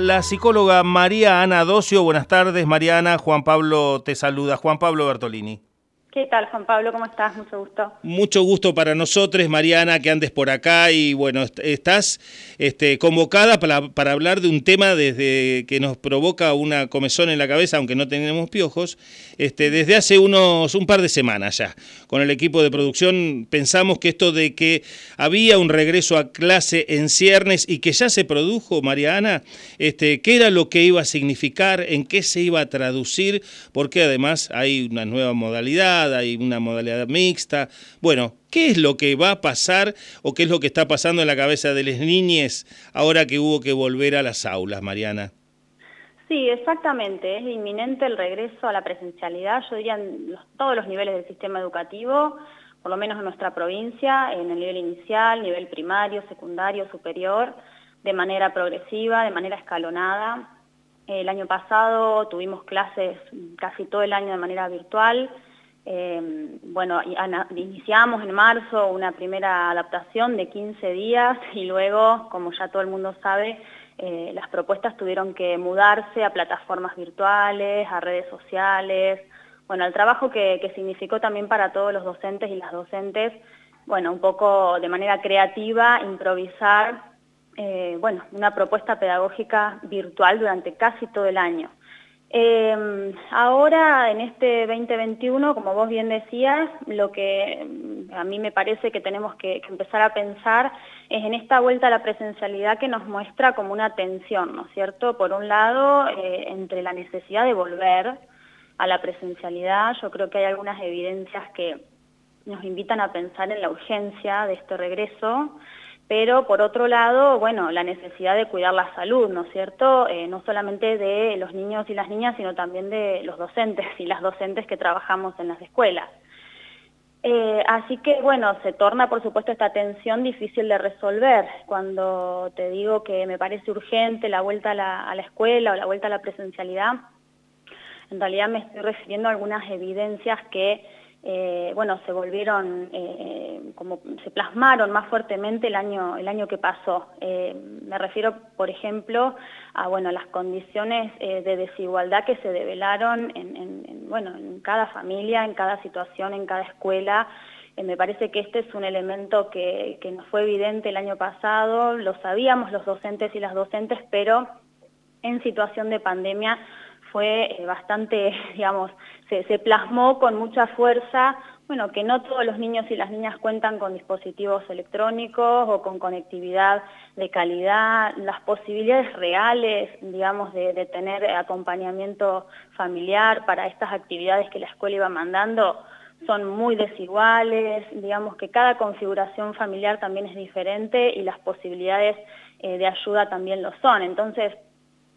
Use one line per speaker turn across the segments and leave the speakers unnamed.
la psicóloga María Ana Docio. Buenas tardes, Mariana. Juan Pablo te saluda. Juan Pablo Bertolini.
¿Qué tal, Juan Pablo? ¿Cómo estás? Mucho gusto.
Mucho gusto para nosotros, Mariana, que andes por acá y bueno, estás este, convocada para, hablar de un tema desde que nos provoca una comezón en la cabeza, aunque no tenemos piojos, este, desde hace unos un par de semanas ya. Con el equipo de producción pensamos que esto de que había un regreso a clase en ciernes y que ya se produjo, Mariana, este, qué era lo que iba a significar, en qué se iba a traducir, porque además hay una nueva modalidad hay una modalidad mixta. Bueno, ¿qué es lo que va a pasar o qué es lo que está pasando en la cabeza de las niñas ahora que hubo que volver a las aulas, Mariana?
Sí, exactamente. Es inminente el regreso a la presencialidad, yo diría en todos los niveles del sistema educativo, por lo menos en nuestra provincia, en el nivel inicial, nivel primario, secundario, superior, de manera progresiva, de manera escalonada. El año pasado tuvimos clases casi todo el año de manera virtual, eh, bueno, iniciamos en marzo una primera adaptación de 15 días y luego, como ya todo el mundo sabe, eh, las propuestas tuvieron que mudarse a plataformas virtuales, a redes sociales, bueno, el trabajo que, significó también para todos los docentes y las docentes, bueno, un poco de manera creativa, improvisar, eh, bueno, una propuesta pedagógica virtual durante casi todo el año. Eh, ahora, en este 2021, como vos bien decías, lo que mm, a mí me parece que tenemos que, empezar a pensar es en esta vuelta a la presencialidad que nos muestra como una tensión, ¿no es cierto? Por un lado, eh, entre la necesidad de volver a la presencialidad, yo creo que hay algunas evidencias que nos invitan a pensar en la urgencia de este regreso, pero por otro lado, bueno, la necesidad de cuidar la salud, ¿no es cierto? Eh, no solamente de los niños y las niñas, sino también de los docentes y las docentes que trabajamos en las escuelas. Eh, así que, bueno, se torna, por supuesto, esta tensión difícil de resolver. Cuando te digo que me parece urgente la vuelta a la, a la escuela o la vuelta a la presencialidad, en realidad me estoy refiriendo a algunas evidencias que eh, bueno, se volvieron, eh, como se plasmaron más fuertemente el año, el año que pasó. Eh, me refiero, por ejemplo, a bueno, las condiciones de desigualdad que se develaron en, bueno, en cada familia, en cada situación, en cada escuela. me parece que este es un elemento que, que nos fue evidente el año pasado, lo sabíamos los docentes y las docentes, pero en situación de pandemia fue eh, bastante, digamos, se, plasmó con mucha fuerza, bueno, que no todos los niños y las niñas cuentan con dispositivos electrónicos o con conectividad de calidad, las posibilidades reales, digamos, de, tener acompañamiento familiar para estas actividades que la escuela iba mandando, son muy desiguales, digamos que cada configuración familiar también es diferente y las posibilidades eh, de ayuda también lo son. Entonces,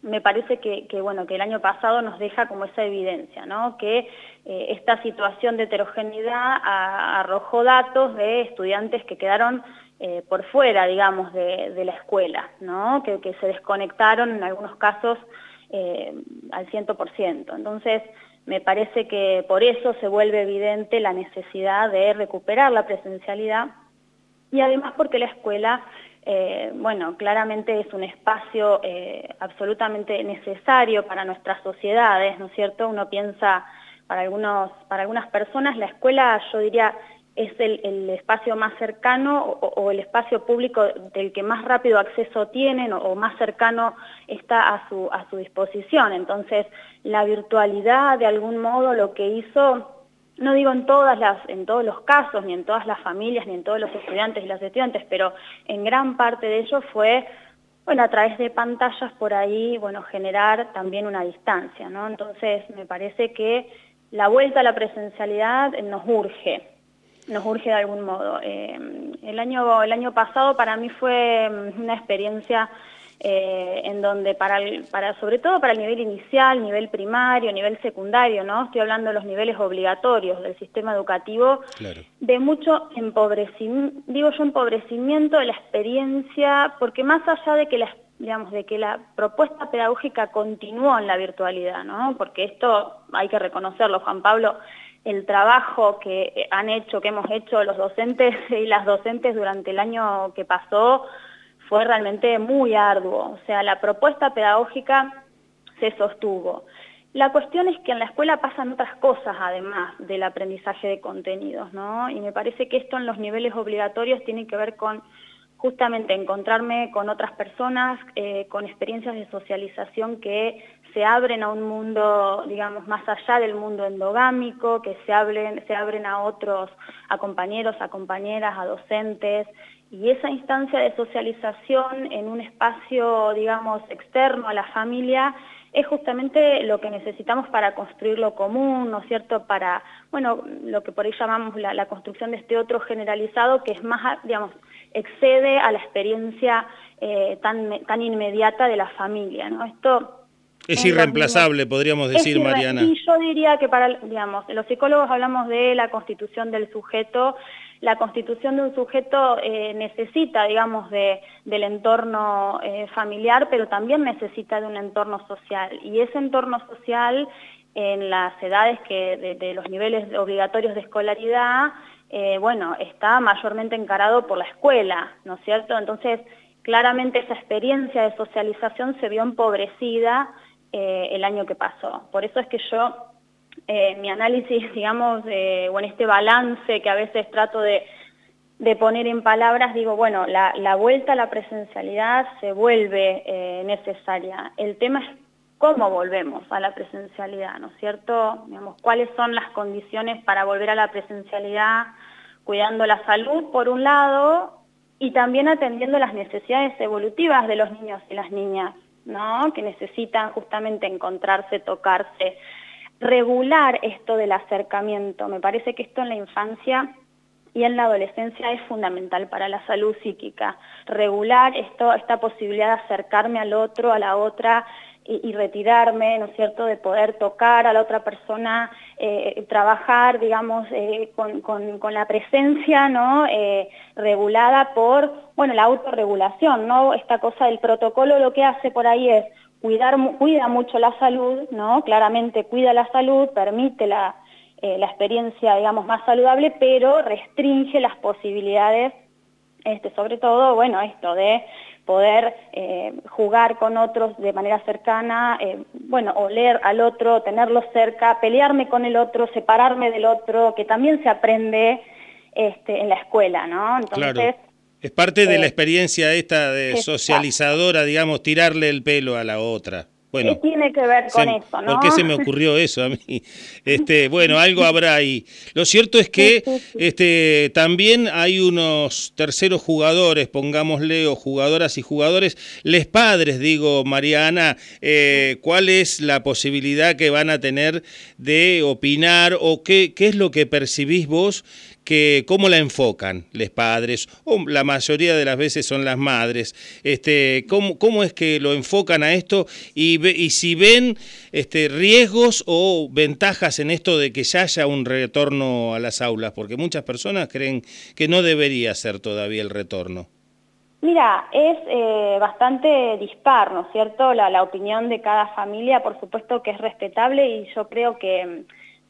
me parece que, bueno, que el año pasado nos deja como esa evidencia, ¿no? que eh, esta situación de heterogeneidad arrojó datos de estudiantes que quedaron eh, por fuera, digamos, de, la escuela, ¿no? que, se desconectaron en algunos casos eh, al 100%. Entonces, me parece que por eso se vuelve evidente la necesidad de recuperar la presencialidad y además porque la escuela eh, bueno, claramente es un espacio eh, absolutamente necesario para nuestras sociedades, ¿no es cierto? Uno piensa, para, algunos, para algunas personas, la escuela, yo diría, es el, espacio más cercano o, el espacio público del que más rápido acceso tienen o, más cercano está a su, a su disposición. Entonces, la virtualidad, de algún modo, lo que hizo no digo en, todas las, en todos los casos, ni en todas las familias, ni en todos los estudiantes y las estudiantes, pero en gran parte de ello fue, bueno, a través de pantallas por ahí, bueno, generar también una distancia, ¿no? Entonces, me parece que la vuelta a la presencialidad nos urge, nos urge de algún modo. Eh, el, año, el año pasado para mí fue una experiencia eh, en donde para, para, sobre todo para el nivel inicial, nivel primario, nivel secundario, ¿no? Estoy hablando de los niveles obligatorios del sistema educativo, de mucho empobrecimiento, digo yo empobrecimiento de la experiencia, porque más allá de que la digamos, de que la propuesta pedagógica continuó en la virtualidad, ¿no? Porque esto hay que reconocerlo, Juan Pablo, el trabajo que han hecho, que hemos hecho los docentes y las docentes durante el año que pasó, fue realmente muy arduo. O sea, la propuesta pedagógica se sostuvo. La cuestión es que en la escuela pasan otras cosas además del aprendizaje de contenidos, ¿no? Y me parece que esto en los niveles obligatorios tiene que ver con justamente encontrarme con otras personas, eh, con experiencias de socialización que se abren a un mundo, digamos, más allá del mundo endogámico, que se abren, se abren a otros, a compañeros, a compañeras, a docentes, y esa instancia de socialización en un espacio, digamos, externo a la familia, es justamente lo que necesitamos para construir lo común, ¿no es cierto?, para, bueno, lo que por ahí llamamos la, construcción de este otro generalizado, que es más, digamos, excede a la experiencia eh, tan, tan inmediata de la familia, ¿no?
Esto es irreemplazable, podríamos decir, Mariana.
Y yo diría que para, digamos, los psicólogos hablamos de la constitución del sujeto. La constitución de un sujeto eh, necesita, digamos, de, del entorno eh, familiar, pero también necesita de un entorno social. Y ese entorno social, en las edades que de, los niveles obligatorios de escolaridad, eh, bueno, está mayormente encarado por la escuela, ¿no es cierto? Entonces, claramente esa experiencia de socialización se vio empobrecida eh, el año que pasó. Por eso es que yo, eh, mi análisis, digamos, o en este balance que a veces trato de, poner en palabras, digo, bueno, la, vuelta a la presencialidad se vuelve eh, necesaria. El tema es cómo volvemos a la presencialidad, ¿no es cierto? Digamos, cuáles son las condiciones para volver a la presencialidad, cuidando la salud, por un lado, y también atendiendo las necesidades evolutivas de los niños y las niñas. ¿No? que necesitan justamente encontrarse, tocarse, regular esto del acercamiento. Me parece que esto en la infancia y en la adolescencia es fundamental para la salud psíquica. Regular esto, esta posibilidad de acercarme al otro, a la otra, y, retirarme, ¿no es cierto?, de poder tocar a la otra persona, eh, trabajar, digamos, eh, con, la presencia, ¿no?, eh, regulada por, bueno, la autorregulación, ¿no?, esta cosa del protocolo lo que hace por ahí es cuidar, cuida mucho la salud, ¿no?, claramente cuida la salud, permite la, la experiencia, digamos, más saludable, pero restringe las posibilidades, este, sobre todo, bueno, esto de poder eh, jugar con otros de manera cercana, eh, bueno, oler al otro, tenerlo cerca, pelearme con el otro, separarme del otro, que también se aprende este, en la escuela, ¿no?
Entonces, Es parte de la eh, experiencia esta de socializadora, digamos, tirarle el pelo a la otra.
Bueno, tiene que ver con eso,
no? ¿Por qué se me ocurrió eso a mí? Este, bueno, algo habrá ahí. Lo cierto es que este, también hay unos terceros jugadores, pongámosle, o jugadoras y jugadores, les padres, digo, Mariana, eh, ¿cuál es la posibilidad que van a tener de opinar o qué, qué es lo que percibís vos que cómo la enfocan los padres, o la mayoría de las veces son las madres, este, cómo, cómo es que lo enfocan a esto y, y si ven este, riesgos o ventajas en esto de que ya haya un retorno a las aulas, porque muchas personas creen que no debería ser todavía el retorno.
Mira, es eh, bastante dispar, ¿no es cierto? La, la opinión de cada familia, por supuesto que es respetable y yo creo que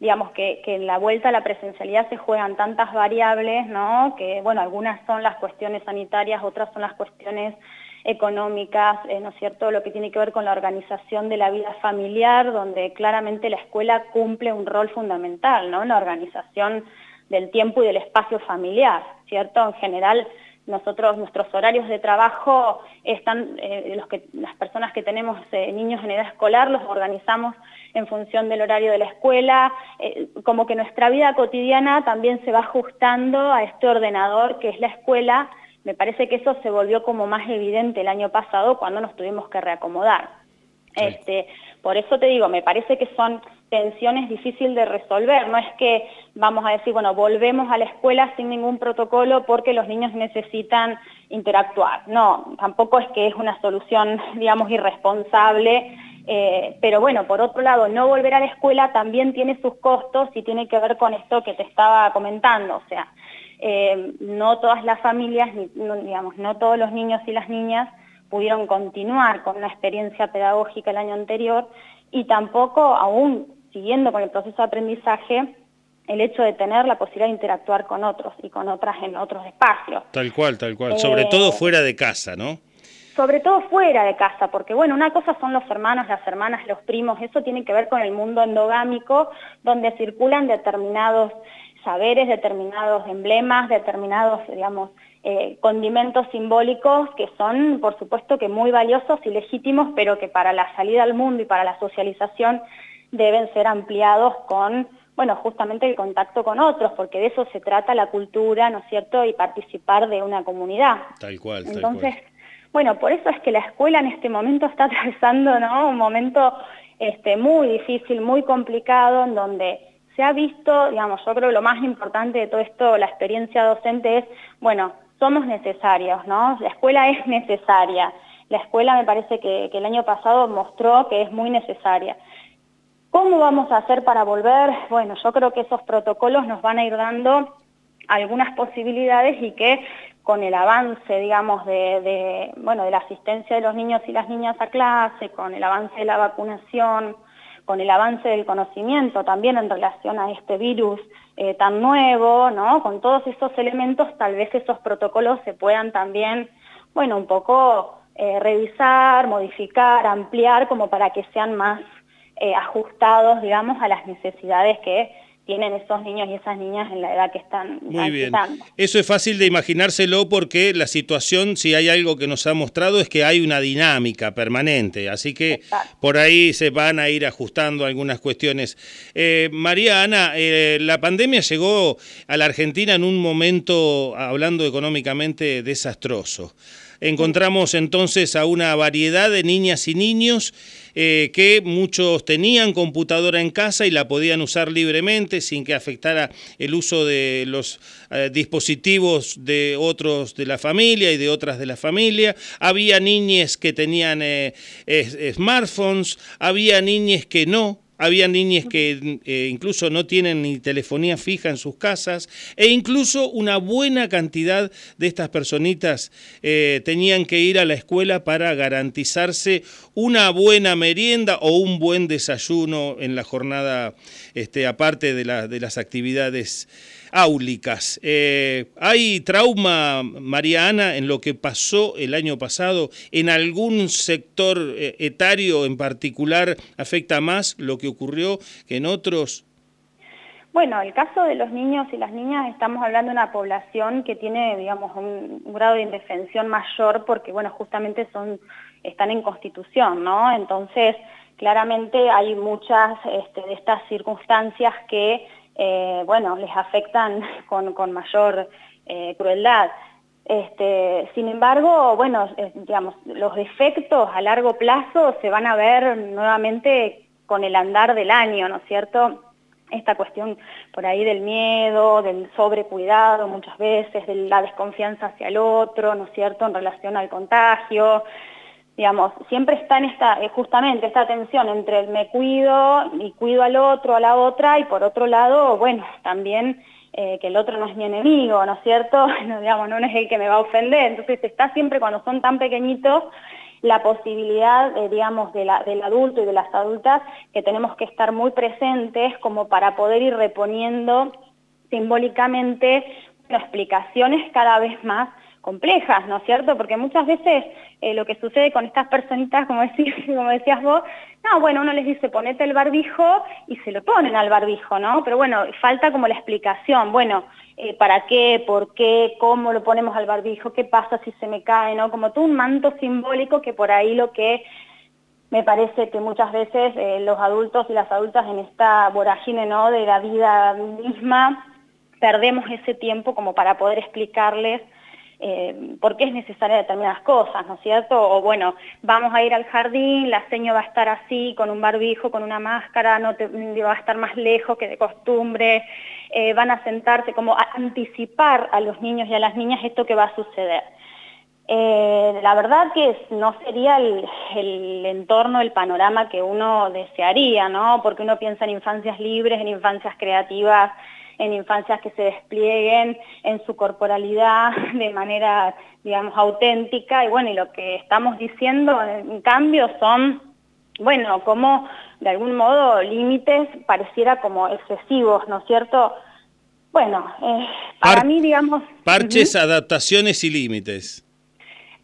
digamos que, en la vuelta a la presencialidad se juegan tantas variables, ¿no? que bueno, algunas son las cuestiones sanitarias, otras son las cuestiones económicas, eh, ¿no es cierto?, lo que tiene que ver con la organización de la vida familiar, donde claramente la escuela cumple un rol fundamental, ¿no?, en la organización del tiempo y del espacio familiar, ¿cierto? En general, nosotros, nuestros horarios de trabajo están, eh, los que, las personas que tenemos eh, niños en edad escolar los organizamos en función del horario de la escuela, eh, como que nuestra vida cotidiana también se va ajustando a este ordenador que es la escuela. Me parece que eso se volvió como más evidente el año pasado cuando nos tuvimos que reacomodar. Este, por eso te digo, me parece que son tensiones difíciles de resolver. No es que vamos a decir, bueno, volvemos a la escuela sin ningún protocolo porque los niños necesitan interactuar. No, tampoco es que es una solución, digamos, irresponsable. Eh, pero bueno, por otro lado, no volver a la escuela también tiene sus costos y tiene que ver con esto que te estaba comentando. O sea, eh, no todas las familias, digamos, no todos los niños y las niñas pudieron continuar con una experiencia pedagógica el año anterior y tampoco aún siguiendo con el proceso de aprendizaje, el hecho de tener la posibilidad de interactuar con otros y con otras en otros espacios.
Tal cual, tal cual. Sobre todo eh, fuera de casa, ¿no?
sobre todo fuera de casa, porque bueno, una cosa son los hermanos, las hermanas, los primos, eso tiene que ver con el mundo endogámico, donde circulan determinados saberes, determinados emblemas, determinados, digamos, eh, condimentos simbólicos que son, por supuesto, que muy valiosos y legítimos, pero que para la salida al mundo y para la socialización deben ser ampliados con, bueno, justamente el contacto con otros, porque de eso se trata la cultura, ¿no es cierto?, y participar de una comunidad.
Tal cual,
tal Entonces, bueno, por eso es que la escuela en este momento está atravesando, ¿no?, un momento este, muy difícil, muy complicado, en donde se ha visto, digamos, yo creo que lo más importante de todo esto, la experiencia docente es, bueno, somos necesarios, ¿no? La escuela es necesaria. La escuela me parece que, el año pasado mostró que es muy necesaria. ¿Cómo vamos a hacer para volver? Bueno, yo creo que esos protocolos nos van a ir dando algunas posibilidades y que con el avance, digamos, de, bueno, de la asistencia de los niños y las niñas a clase, con el avance de la vacunación, con el avance del conocimiento también en relación a este virus eh, tan nuevo, ¿no? Con todos esos elementos, tal vez esos protocolos se puedan también, bueno, un poco eh, revisar, modificar, ampliar, como para que sean más eh, ajustados, digamos, a las necesidades que tienen esos niños y esas niñas en la edad que están
Muy bien. Eso es fácil de imaginárselo porque la situación, si hay algo que nos ha mostrado, es que hay una dinámica permanente. Así que por ahí se van a ir ajustando algunas cuestiones. Eh, María Ana, eh, la pandemia llegó a la Argentina en un momento, hablando económicamente, desastroso. Encontramos entonces a una variedad de niñas y niños eh, que muchos tenían computadora en casa y la podían usar libremente sin que afectara el uso de los eh, dispositivos de otros de la familia y de otras de la familia. Había niñas que tenían eh, smartphones, había niñas que no, había niñas que eh, incluso no tienen ni telefonía fija en sus casas e incluso una buena cantidad de estas personitas eh, tenían que ir a la escuela para garantizarse una buena merienda o un buen desayuno en la jornada, este, aparte de, de las actividades áulicas. Eh, ¿Hay trauma, Mariana, en lo que pasó el año pasado? ¿En algún sector eh, etario en particular afecta más lo que ocurrió que en otros?
Bueno, el caso de los niños y las niñas, estamos hablando de una población que tiene, digamos, un, grado de indefensión mayor porque, bueno, justamente son, están en constitución, ¿no? Entonces, claramente hay muchas este, de estas circunstancias que eh, bueno, les afectan con, mayor eh, crueldad. Este, sin embargo, bueno, digamos, los defectos a largo plazo se van a ver nuevamente con el andar del año, ¿no es cierto? Esta cuestión por ahí del miedo, del sobrecuidado muchas veces, de la desconfianza hacia el otro, ¿no es cierto?, en relación al contagio, digamos, siempre está en esta, eh, justamente esta tensión entre el me cuido y cuido al otro, a la otra, y por otro lado, bueno, también eh, que el otro no es mi enemigo, ¿no es cierto? No, digamos, no es el que me va a ofender, entonces está siempre cuando son tan pequeñitos la posibilidad, eh, digamos, del adulto y de las adultas que tenemos que estar muy presentes como para poder ir reponiendo simbólicamente explicaciones cada vez más complejas, ¿no es cierto? Porque muchas veces eh, lo que sucede con estas personitas, como, decís, como decías vos, no, bueno, uno les dice ponete el barbijo y se lo ponen al barbijo, ¿no? Pero bueno, falta como la explicación, bueno, eh, ¿para qué? ¿Por qué? ¿Cómo lo ponemos al barbijo? ¿Qué pasa si se me cae? ¿no? Como todo un manto simbólico que por ahí lo que me parece que muchas veces eh, los adultos y las adultas en esta vorágine ¿no? de la vida misma perdemos ese tiempo como para poder explicarles eh, por qué es necesaria determinadas cosas, ¿no es cierto? O bueno, vamos a ir al jardín, la seño va a estar así, con un barbijo, con una máscara, no va a estar más lejos que de costumbre, eh, van a sentarse, como a anticipar a los niños y a las niñas esto que va a suceder. Eh, la verdad que no sería el, el, entorno, el panorama que uno desearía, ¿no? Porque uno piensa en infancias libres, en infancias creativas, en infancias que se desplieguen en su corporalidad de manera, digamos, auténtica. Y bueno, y lo que estamos diciendo en cambio son, bueno, como de algún modo límites pareciera como excesivos, ¿no es cierto? Bueno, eh, para mí, digamos...
Parches, adaptaciones y límites.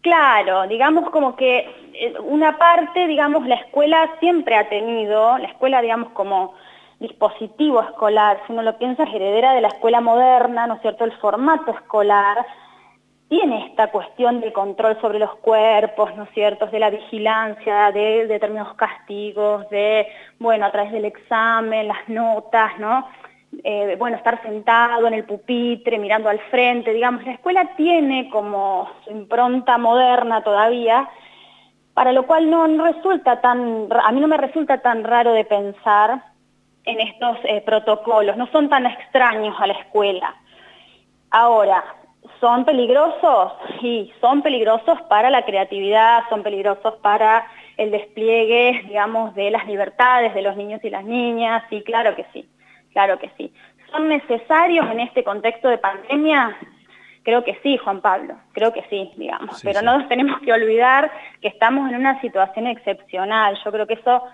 Claro, digamos como que eh, una parte, digamos, la escuela siempre ha tenido, la escuela, digamos, como dispositivo escolar, si uno lo piensa, es heredera de la escuela moderna, ¿no es cierto?, el formato escolar, tiene esta cuestión de control sobre los cuerpos, ¿no es cierto?, de la vigilancia, de determinados castigos, de, bueno, a través del examen, las notas, ¿no?, eh, bueno, estar sentado en el pupitre, mirando al frente, digamos, la escuela tiene como su impronta moderna todavía, para lo cual no, resulta tan, a mí no me resulta tan raro de pensar en estos eh, protocolos, no son tan extraños a la escuela. Ahora, ¿son peligrosos? Sí, son peligrosos para la creatividad, son peligrosos para el despliegue, digamos, de las libertades de los niños y las niñas, sí, claro que sí. Claro que sí. ¿Son necesarios en este contexto de pandemia? Creo que sí, Juan Pablo, creo que sí, digamos. Pero no nos tenemos que olvidar que estamos en una situación excepcional. Yo creo que eso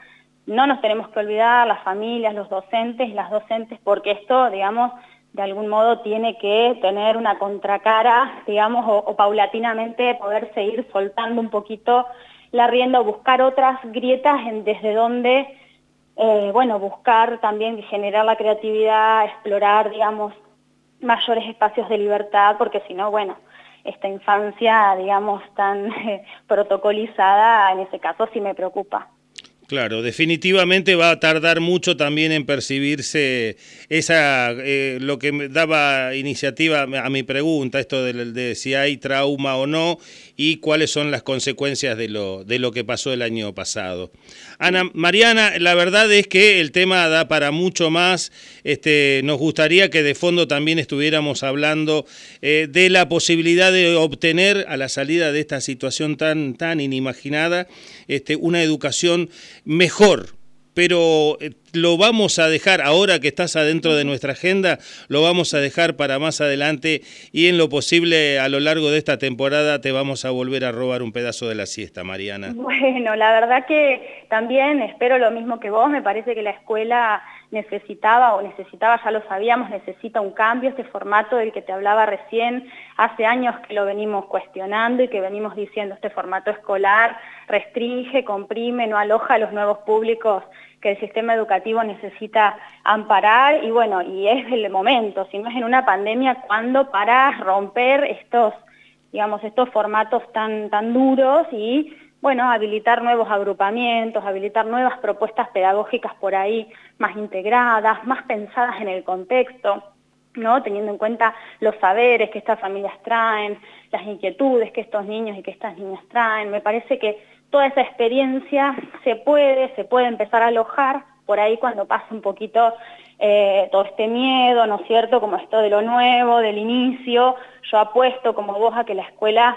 no nos tenemos que olvidar, las familias, los docentes las docentes, porque esto, digamos, de algún modo tiene que tener una contracara, digamos, o, paulatinamente poder seguir soltando un poquito la rienda o buscar otras grietas en, desde donde eh, bueno, buscar también generar la creatividad, explorar, digamos, mayores espacios de libertad, porque si no, bueno, esta infancia, digamos, tan protocolizada, en ese caso sí me preocupa.
Claro, definitivamente va a tardar mucho también en percibirse esa eh, lo que daba iniciativa a mi pregunta, esto de, si hay trauma o no y cuáles son las consecuencias de lo, de lo que pasó el año pasado. Ana Mariana, la verdad es que el tema da para mucho más. Este, nos gustaría que de fondo también estuviéramos hablando eh, de la posibilidad de obtener a la salida de esta situación tan, tan inimaginada este, una educación mejor, pero eh, lo vamos a dejar, ahora que estás adentro de nuestra agenda, lo vamos a dejar para más adelante y en lo posible a lo largo de esta temporada te vamos a volver a robar un pedazo de la siesta, Mariana.
Bueno, la verdad que también espero lo mismo que vos, me parece que la escuela necesitaba o necesitaba, ya lo sabíamos, necesita un cambio, este formato del que te hablaba recién, hace años que lo venimos cuestionando y que venimos diciendo este formato escolar restringe, comprime, no aloja a los nuevos públicos que el sistema educativo necesita amparar y bueno, y es el momento, si no es en una pandemia, cuando para romper estos, digamos, estos formatos tan, tan duros y bueno, habilitar nuevos agrupamientos, habilitar nuevas propuestas pedagógicas por ahí más integradas, más pensadas en el contexto, ¿no? teniendo en cuenta los saberes que estas familias traen, las inquietudes que estos niños y que estas niñas traen. Me parece que toda esa experiencia se puede, se puede empezar a alojar por ahí cuando pase un poquito eh, todo este miedo, ¿no es cierto?, como esto de lo nuevo, del inicio. Yo apuesto como vos a que la escuela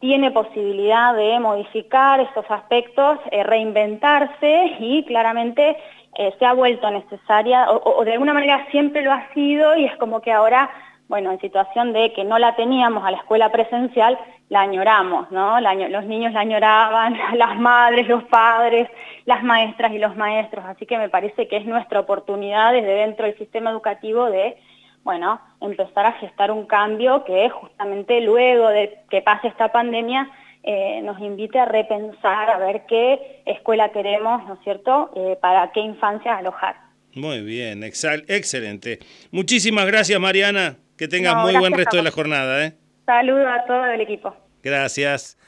tiene posibilidad de modificar estos aspectos, eh, reinventarse y claramente eh, se ha vuelto necesaria, o, de alguna manera siempre lo ha sido y es como que ahora, bueno, en situación de que no la teníamos a la escuela presencial, la añoramos, ¿no? los niños la añoraban, las madres, los padres, las maestras y los maestros, así que me parece que es nuestra oportunidad desde dentro del sistema educativo de bueno, empezar a gestar un cambio que justamente luego de que pase esta pandemia eh, nos invite a repensar, a ver qué escuela queremos, ¿no es cierto?, eh, para qué infancia alojar.
Muy bien, excelente. Muchísimas gracias, Mariana. Que tengas muy buen resto de la jornada. ¿eh?
Saludos a todo el equipo.
Gracias.